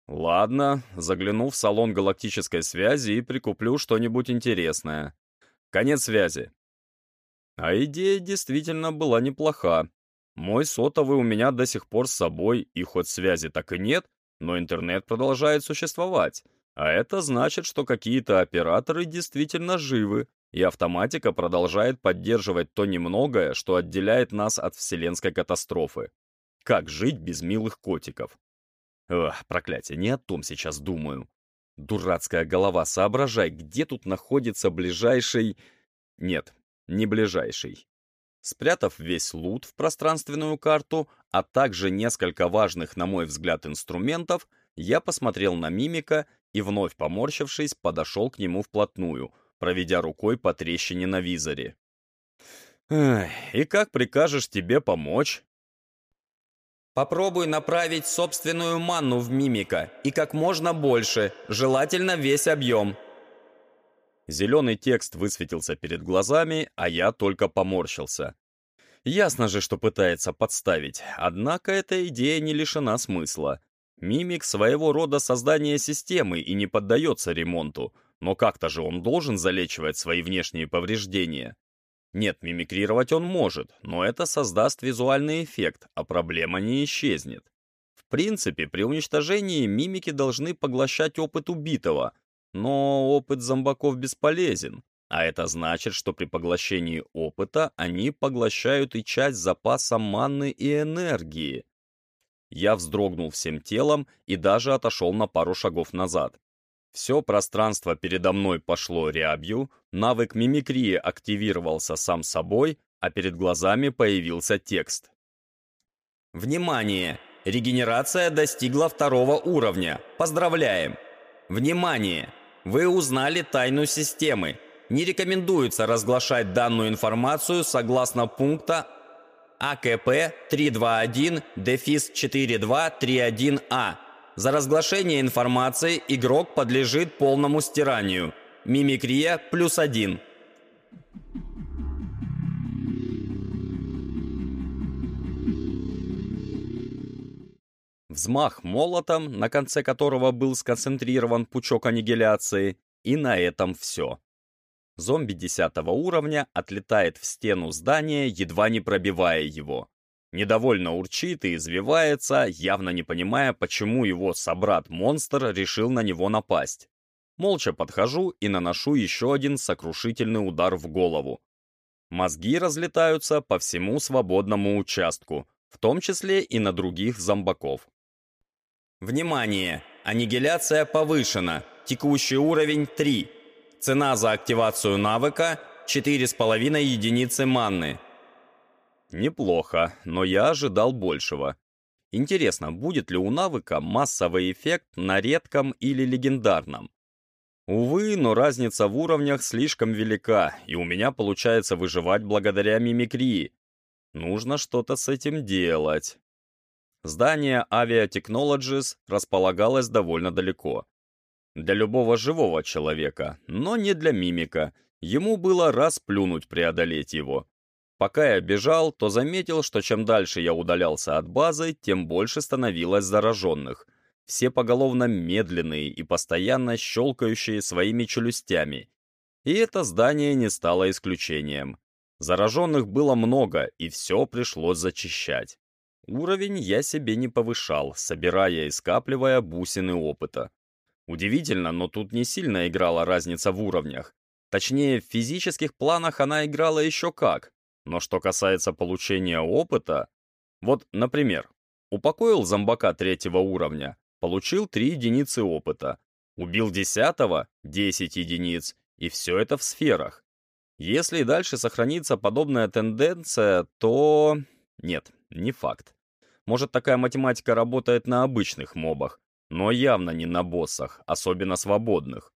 Ладно, загляну в салон галактической связи и прикуплю что-нибудь интересное. Конец связи. А идея действительно была неплоха. Мой сотовый у меня до сих пор с собой, и хоть связи так и нет, но интернет продолжает существовать. А это значит, что какие-то операторы действительно живы, и автоматика продолжает поддерживать то немногое, что отделяет нас от вселенской катастрофы. Как жить без милых котиков? Ох, проклятие, не о том сейчас думаю. Дурацкая голова, соображай, где тут находится ближайший... Нет, не ближайший. Спрятав весь лут в пространственную карту, а также несколько важных, на мой взгляд, инструментов, я посмотрел на мимика и, вновь поморщившись, подошел к нему вплотную, проведя рукой по трещине на визоре. «И как прикажешь тебе помочь?» «Попробуй направить собственную манну в мимика, и как можно больше, желательно весь объем». Зеленый текст высветился перед глазами, а я только поморщился. Ясно же, что пытается подставить, однако эта идея не лишена смысла. Мимик своего рода создание системы и не поддается ремонту, но как-то же он должен залечивать свои внешние повреждения. Нет, мимикрировать он может, но это создаст визуальный эффект, а проблема не исчезнет. В принципе, при уничтожении мимики должны поглощать опыт убитого, но опыт зомбаков бесполезен, а это значит, что при поглощении опыта они поглощают и часть запаса манны и энергии. Я вздрогнул всем телом и даже отошел на пару шагов назад. Все пространство передо мной пошло рябью, навык мимикрии активировался сам собой, а перед глазами появился текст. Внимание! Регенерация достигла второго уровня. Поздравляем! Внимание! Вы узнали тайну системы. Не рекомендуется разглашать данную информацию согласно пункта АКП 321 дефис 4231А. За разглашение информации игрок подлежит полному стиранию. Мимикрия плюс один. Взмах молотом, на конце которого был сконцентрирован пучок аннигиляции, и на этом все. Зомби 10 уровня отлетает в стену здания, едва не пробивая его. Недовольно урчит и извивается, явно не понимая, почему его собрат-монстр решил на него напасть. Молча подхожу и наношу еще один сокрушительный удар в голову. Мозги разлетаются по всему свободному участку, в том числе и на других зомбаков. Внимание! Аннигиляция повышена. Текущий уровень 3. Цена за активацию навыка 4,5 единицы манны. Неплохо, но я ожидал большего. Интересно, будет ли у навыка массовый эффект на редком или легендарном? Увы, но разница в уровнях слишком велика, и у меня получается выживать благодаря мимикрии. Нужно что-то с этим делать. Здание Avia Technologies располагалось довольно далеко. Для любого живого человека, но не для мимика. Ему было раз плюнуть преодолеть его. Пока я бежал, то заметил, что чем дальше я удалялся от базы, тем больше становилось зараженных. Все поголовно медленные и постоянно щелкающие своими челюстями. И это здание не стало исключением. Зараженных было много, и все пришлось зачищать. Уровень я себе не повышал, собирая и скапливая бусины опыта. Удивительно, но тут не сильно играла разница в уровнях. Точнее, в физических планах она играла еще как. Но что касается получения опыта... Вот, например, упокоил зомбака третьего уровня, получил 3 единицы опыта. Убил десятого — 10 единиц, и все это в сферах. Если и дальше сохранится подобная тенденция, то... Нет, не факт. Может, такая математика работает на обычных мобах, но явно не на боссах, особенно свободных.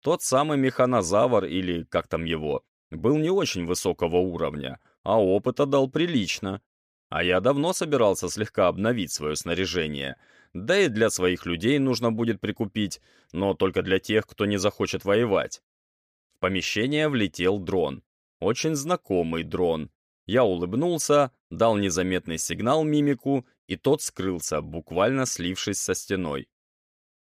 Тот самый механозавр, или как там его, был не очень высокого уровня, а опыта дал прилично. А я давно собирался слегка обновить свое снаряжение, да и для своих людей нужно будет прикупить, но только для тех, кто не захочет воевать. В помещение влетел дрон. Очень знакомый дрон, я улыбнулся, дал незаметный сигнал мимику, и тот скрылся, буквально слившись со стеной.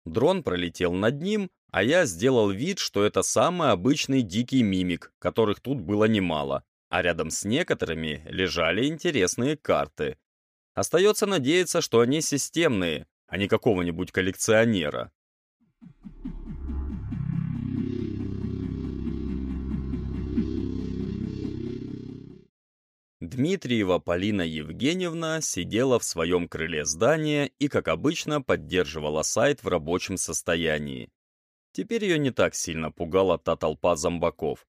Дрон пролетел над ним, а я сделал вид, что это самый обычный дикий мимик, которых тут было немало, а рядом с некоторыми лежали интересные карты. Остается надеяться, что они системные, а не какого-нибудь коллекционера. Дмитриева Полина Евгеньевна сидела в своем крыле здания и, как обычно, поддерживала сайт в рабочем состоянии. Теперь ее не так сильно пугала та толпа зомбаков.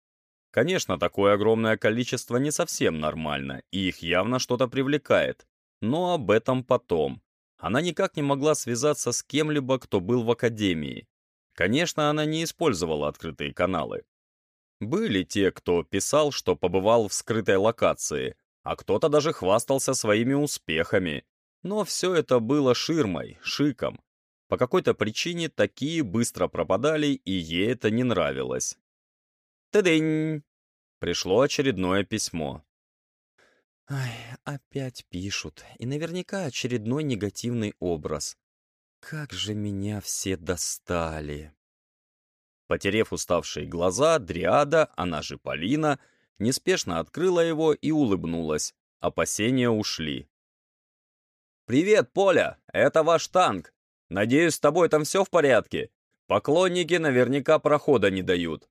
Конечно, такое огромное количество не совсем нормально, и их явно что-то привлекает. Но об этом потом. Она никак не могла связаться с кем-либо, кто был в академии. Конечно, она не использовала открытые каналы. Были те, кто писал, что побывал в скрытой локации, а кто-то даже хвастался своими успехами. Но все это было ширмой, шиком. По какой-то причине такие быстро пропадали, и ей это не нравилось. «Тыдынь!» Пришло очередное письмо. Ай, опять пишут, и наверняка очередной негативный образ. Как же меня все достали. Потерев уставшие глаза, Дриада, она же Полина, неспешно открыла его и улыбнулась. Опасения ушли. «Привет, Поля! Это ваш танк! Надеюсь, с тобой там все в порядке? Поклонники наверняка прохода не дают.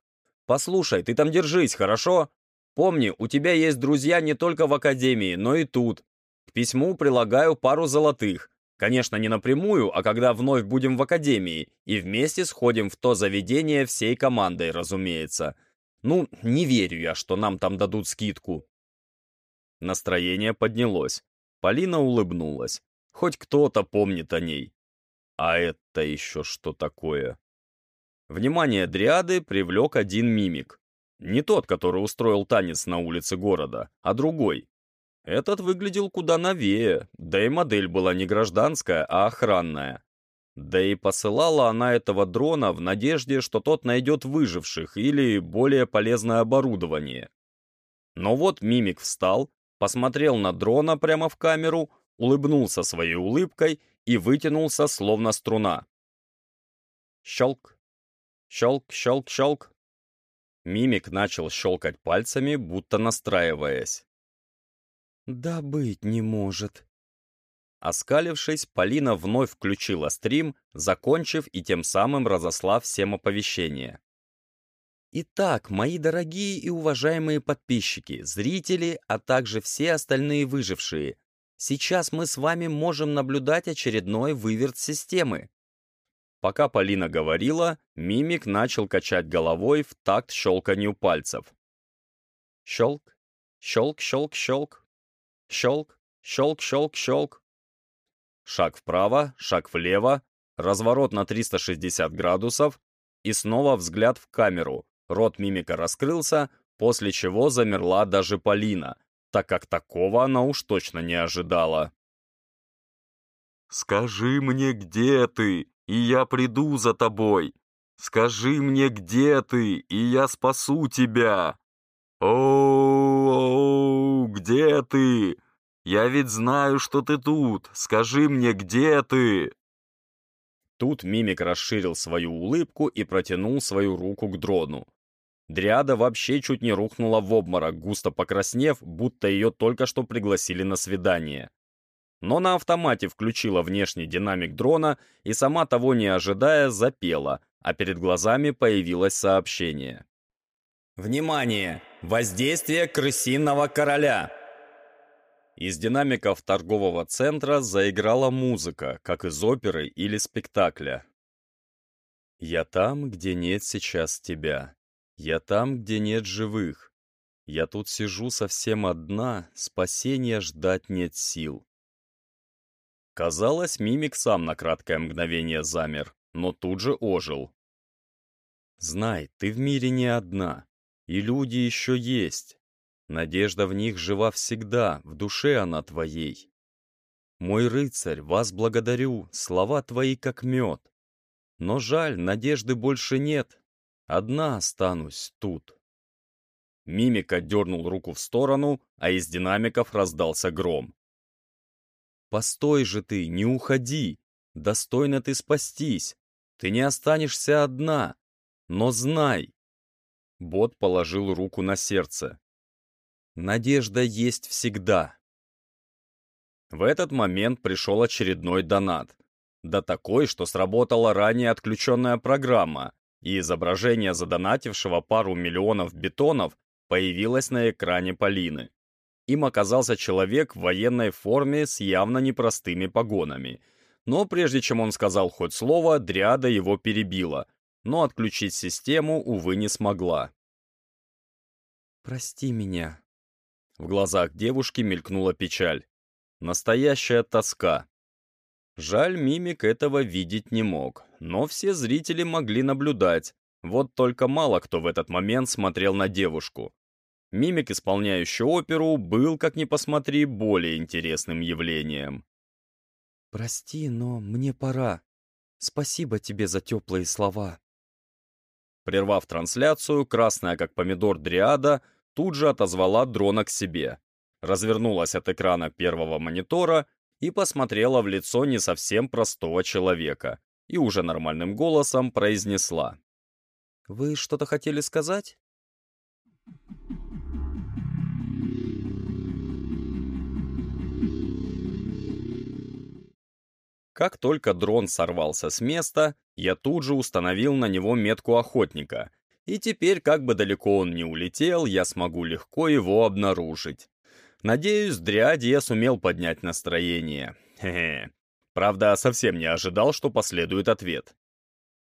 Послушай, ты там держись, хорошо? Помни, у тебя есть друзья не только в академии, но и тут. К письму прилагаю пару золотых. Конечно, не напрямую, а когда вновь будем в академии, и вместе сходим в то заведение всей командой, разумеется. Ну, не верю я, что нам там дадут скидку. Настроение поднялось. Полина улыбнулась. Хоть кто-то помнит о ней. А это еще что такое? Внимание Дриады привлек один мимик. Не тот, который устроил танец на улице города, а другой. Этот выглядел куда новее, да и модель была не гражданская, а охранная. Да и посылала она этого дрона в надежде, что тот найдет выживших или более полезное оборудование. Но вот мимик встал, посмотрел на дрона прямо в камеру, улыбнулся своей улыбкой и вытянулся, словно струна. Щелк, щелк, щелк, щелк. Мимик начал щелкать пальцами, будто настраиваясь. «Да быть не может», Оскалившись, Полина вновь включила стрим, закончив и тем самым разослав всем оповещения. Итак, мои дорогие и уважаемые подписчики, зрители, а также все остальные выжившие, сейчас мы с вами можем наблюдать очередной выверт системы. Пока Полина говорила, мимик начал качать головой в такт щелканью пальцев. Щелк, щелк, щелк, щелк, щелк, щелк, щелк, щелк. Шаг вправо, шаг влево, разворот на 360 градусов и снова взгляд в камеру. Рот мимика раскрылся, после чего замерла даже Полина, так как такого она уж точно не ожидала. «Скажи мне, где ты, и я приду за тобой. Скажи мне, где ты, и я спасу тебя. О, где ты? Я ведь знаю, что ты тут. Скажи мне, где ты?» Тут мимик расширил свою улыбку и протянул свою руку к дрону. Дриада вообще чуть не рухнула в обморок, густо покраснев, будто ее только что пригласили на свидание. Но на автомате включила внешний динамик дрона и сама того не ожидая запела, а перед глазами появилось сообщение. «Внимание! Воздействие крысиного короля!» Из динамиков торгового центра заиграла музыка, как из оперы или спектакля. «Я там, где нет сейчас тебя. Я там, где нет живых. Я тут сижу совсем одна, спасения ждать нет сил». Казалось, мимик сам на краткое мгновение замер, но тут же ожил. «Знай, ты в мире не одна, и люди еще есть. Надежда в них жива всегда, в душе она твоей. Мой рыцарь, вас благодарю, слова твои как мед. Но жаль, надежды больше нет, одна останусь тут. Мимика дернул руку в сторону, а из динамиков раздался гром. «Постой же ты, не уходи! Достойно ты спастись! Ты не останешься одна! Но знай!» Бот положил руку на сердце. Надежда есть всегда. В этот момент пришел очередной донат. Да такой, что сработала ранее отключенная программа, и изображение задонатившего пару миллионов бетонов появилось на экране Полины. Им оказался человек в военной форме с явно непростыми погонами. Но прежде чем он сказал хоть слово, Дриада его перебила, но отключить систему, увы, не смогла. «Прости меня», в глазах девушки мелькнула печаль. Настоящая тоска. Жаль, мимик этого видеть не мог, но все зрители могли наблюдать. Вот только мало кто в этот момент смотрел на девушку. Мимик, исполняющий оперу, был, как ни посмотри, более интересным явлением. «Прости, но мне пора. Спасибо тебе за теплые слова». Прервав трансляцию, красная как помидор Дриада тут же отозвала дрона к себе, развернулась от экрана первого монитора и посмотрела в лицо не совсем простого человека и уже нормальным голосом произнесла. «Вы что-то хотели сказать?» Как только дрон сорвался с места, я тут же установил на него метку охотника и теперь, как бы далеко он ни улетел, я смогу легко его обнаружить. Надеюсь, дряди я сумел поднять настроение. Хе-хе. Правда, совсем не ожидал, что последует ответ.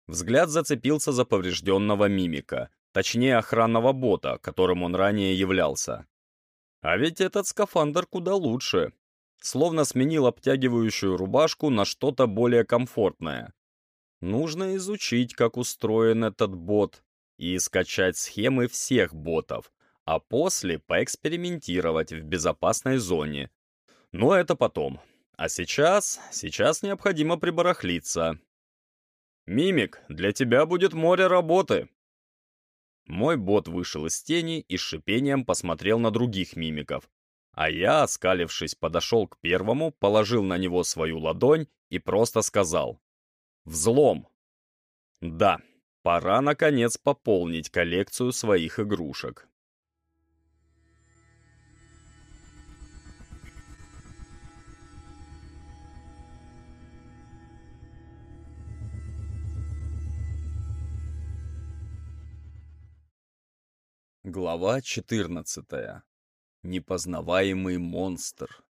Взгляд зацепился за поврежденного мимика, точнее охранного бота, которым он ранее являлся. А ведь этот скафандр куда лучше. Словно сменил обтягивающую рубашку на что-то более комфортное. Нужно изучить, как устроен этот бот, и скачать схемы всех ботов, а после поэкспериментировать в безопасной зоне. Но это потом. А сейчас, сейчас необходимо прибарахлиться. «Мимик, для тебя будет море работы!» Мой бот вышел из тени и с шипением посмотрел на других мимиков. А я, оскалившись, подошел к первому, положил на него свою ладонь и просто сказал «Взлом!» Да, пора, наконец, пополнить коллекцию своих игрушек. Глава 14. Непознаваемый монстр.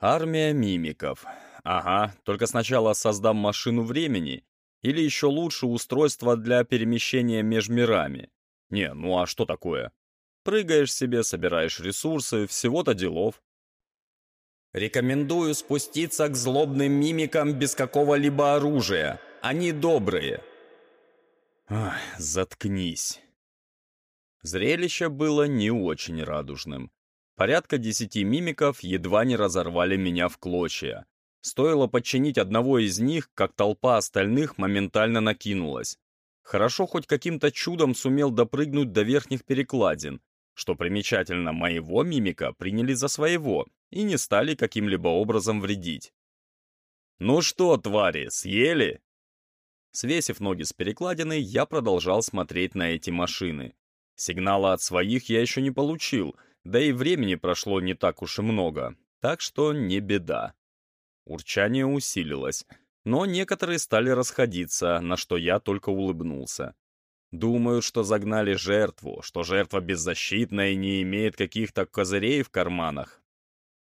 Армия мимиков. Ага, только сначала создам машину времени, или еще лучше устройство для перемещения между мирами. Не, ну а что такое? Прыгаешь себе, собираешь ресурсы, всего-то делов. Рекомендую спуститься к злобным мимикам без какого-либо оружия. Они добрые. Ах, заткнись. Зрелище было не очень радужным. Порядка десяти мимиков едва не разорвали меня в клочья. Стоило подчинить одного из них, как толпа остальных моментально накинулась. Хорошо хоть каким-то чудом сумел допрыгнуть до верхних перекладин. Что примечательно, моего мимика приняли за своего и не стали каким-либо образом вредить. «Ну что, твари, съели?» Свесив ноги с перекладины, я продолжал смотреть на эти машины. Сигнала от своих я еще не получил, да и времени прошло не так уж и много, так что не беда. Урчание усилилось, но некоторые стали расходиться, на что я только улыбнулся. Думают, что загнали жертву, что жертва беззащитная и не имеет каких-то козырей в карманах.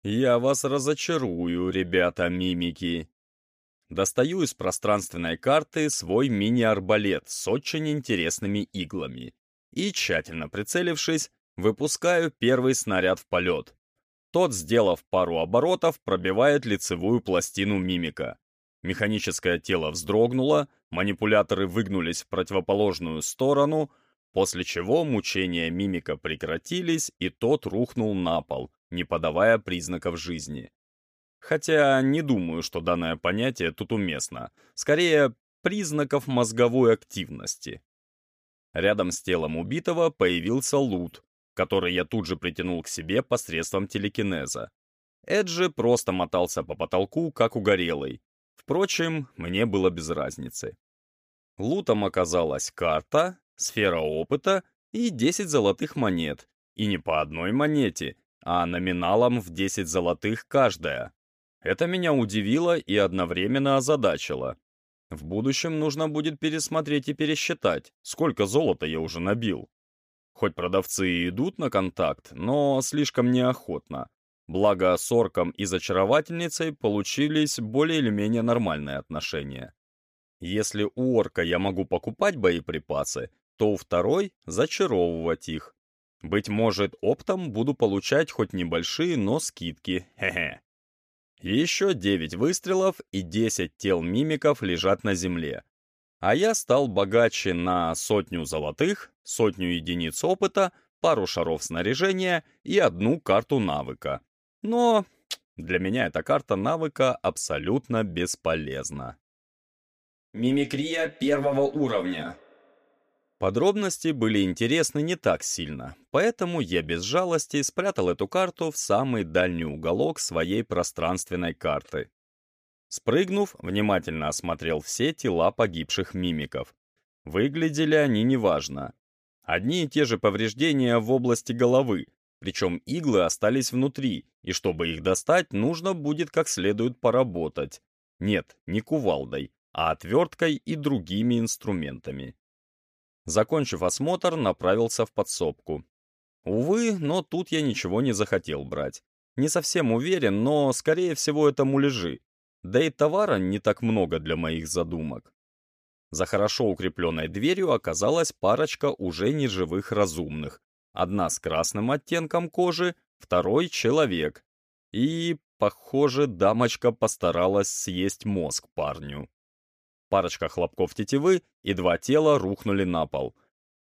Я вас разочарую, ребята-мимики. Достаю из пространственной карты свой мини-арбалет с очень интересными иглами и, тщательно прицелившись, выпускаю первый снаряд в полет. Тот, сделав пару оборотов, пробивает лицевую пластину мимика. Механическое тело вздрогнуло, манипуляторы выгнулись в противоположную сторону, после чего мучения мимика прекратились, и тот рухнул на пол, не подавая признаков жизни. Хотя не думаю, что данное понятие тут уместно. Скорее, признаков мозговой активности. Рядом с телом убитого появился лут, который я тут же притянул к себе посредством телекинеза. Эджи просто мотался по потолку, как угорелый. Впрочем, мне было без разницы. Лутом оказалась карта, сфера опыта и 10 золотых монет. И не по одной монете, а номиналом в 10 золотых каждая. Это меня удивило и одновременно озадачило. В будущем нужно будет пересмотреть и пересчитать, сколько золота я уже набил. Хоть продавцы и идут на контакт, но слишком неохотно. Благо, с орком и зачаровательницей получились более или менее нормальные отношения. Если у орка я могу покупать боеприпасы, то у второй — зачаровывать их. Быть может, оптом буду получать хоть небольшие, но скидки, хе-хе. Еще 9 выстрелов и 10 тел мимиков лежат на земле. А я стал богаче на сотню золотых, сотню единиц опыта, пару шаров снаряжения и одну карту навыка. Но для меня эта карта навыка абсолютно бесполезна. Мимикрия первого уровня. Подробности были интересны не так сильно, поэтому я без жалости спрятал эту карту в самый дальний уголок своей пространственной карты. Спрыгнув, внимательно осмотрел все тела погибших мимиков. Выглядели они неважно. Одни и те же повреждения в области головы, причем иглы остались внутри, и чтобы их достать, нужно будет как следует поработать. Нет, не кувалдой, а отверткой и другими инструментами. Закончив осмотр, направился в подсобку. Увы, но тут я ничего не захотел брать. Не совсем уверен, но, скорее всего, это муляжи. Да и товара не так много для моих задумок. За хорошо укрепленной дверью оказалась парочка уже неживых разумных. Одна с красным оттенком кожи, второй — человек. И, похоже, дамочка постаралась съесть мозг парню. Парочка хлопков тетивы, и два тела рухнули на пол.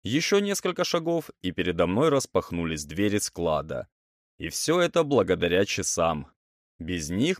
Еще несколько шагов, и передо мной распахнулись двери склада. И все это благодаря часам. Без них